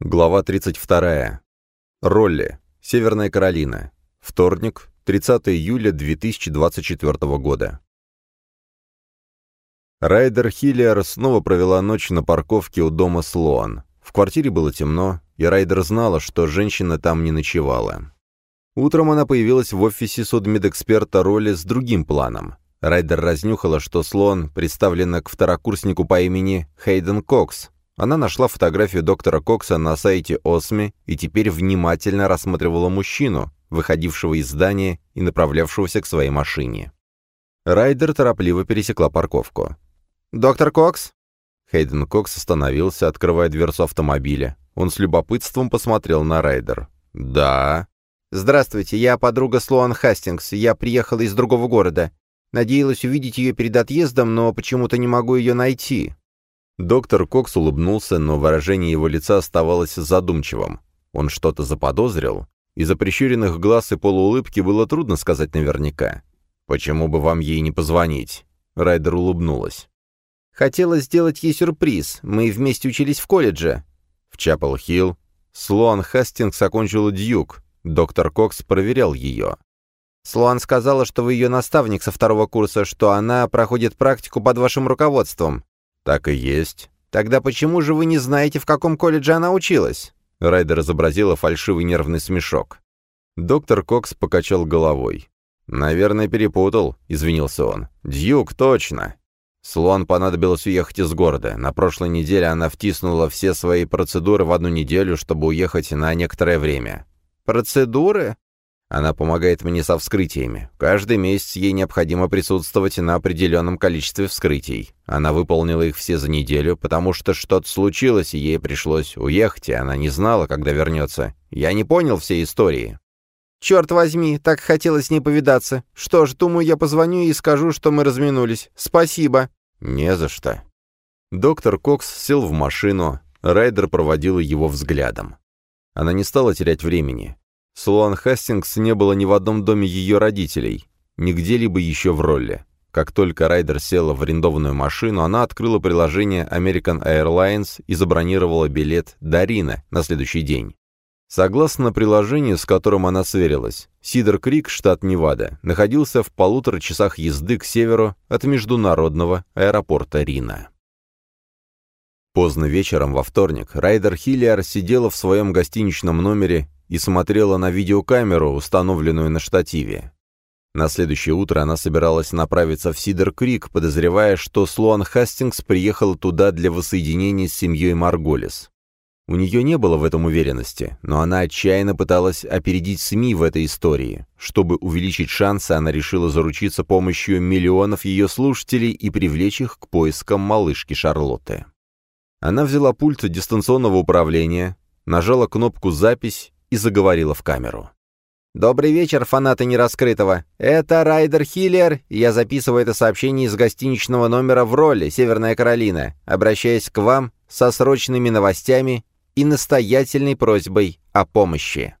Глава 32. Ролли. Северная Каролина. Вторник, 30 июля 2024 года. Райдер Хиллиар снова провела ночь на парковке у дома Слоан. В квартире было темно, и Райдер знала, что женщина там не ночевала. Утром она появилась в офисе судмедэксперта Ролли с другим планом. Райдер разнюхала, что Слоан представлена к второкурснику по имени Хейден Кокс, она нашла фотографию доктора Кокса на сайте ОСМИ и теперь внимательно рассматривала мужчину, выходившего из здания и направлявшегося к своей машине. Райдер торопливо пересекла парковку. «Доктор Кокс?» Хейден Кокс остановился, открывая дверцу автомобиля. Он с любопытством посмотрел на Райдер. «Да». «Здравствуйте, я подруга Слоан Хастингс. Я приехала из другого города. Надеялась увидеть ее перед отъездом, но почему-то не могу ее найти». Доктор Кокс улыбнулся, но выражение его лица оставалось задумчивым. Он что-то заподозрил? Из-за прищуренных глаз и полуулыбки было трудно сказать наверняка. «Почему бы вам ей не позвонить?» Райдер улыбнулась. «Хотела сделать ей сюрприз. Мы вместе учились в колледже». В Чапел-Хилл. Слоан Хастингс окончила Дьюк. Доктор Кокс проверял ее. «Слоан сказала, что вы ее наставник со второго курса, что она проходит практику под вашим руководством. «Так и есть». «Тогда почему же вы не знаете, в каком колледже она училась?» Райдер изобразила фальшивый нервный смешок. Доктор Кокс покачал головой. «Наверное, перепутал», — извинился он. «Дьюк, точно». Слон понадобилось уехать из города. На прошлой неделе она втиснула все свои процедуры в одну неделю, чтобы уехать на некоторое время. «Процедуры?» Она помогает мне со вскрытиями. Каждый месяц ей необходимо присутствовать на определенном количестве вскрытий. Она выполнила их все за неделю, потому что что-то случилось, и ей пришлось уехать, и она не знала, когда вернется. Я не понял всей истории. «Черт возьми, так хотелось с ней повидаться. Что ж, думаю, я позвоню и скажу, что мы разминулись. Спасибо». «Не за что». Доктор Кокс сел в машину. Райдер проводила его взглядом. Она не стала терять времени. Слоан Хастингс не было ни в одном доме ее родителей, ни где-либо еще в роли. Как только Райдер села в арендованную машину, она открыла приложение American Airlines и забронировала билет Дарина на следующий день. Согласно приложению, с которым она сверилась, Сидер Крик, штат Невада, находился в полутора часах езды к северу от международного аэропорта Рина. Поздно вечером во вторник Райдер Хиллиар сидела в своем гостиничном номере и смотрела на видеокамеру, установленную на штативе. На следующее утро она собиралась направиться в Сидер-Крик, подозревая, что Слоан Хастингс приехала туда для воссоединения с семьей Марголис. У нее не было в этом уверенности, но она отчаянно пыталась опередить СМИ в этой истории. Чтобы увеличить шансы, она решила заручиться помощью миллионов ее слушателей и привлечь их к поискам малышки Шарлотты. Она взяла пульт дистанционного управления, нажала кнопку «Запись» и заговорила в камеру. «Добрый вечер, фанаты нераскрытого. Это Райдер Хиллер, и я записываю это сообщение из гостиничного номера в роли Северная Каролина, обращаясь к вам со срочными новостями и настоятельной просьбой о помощи».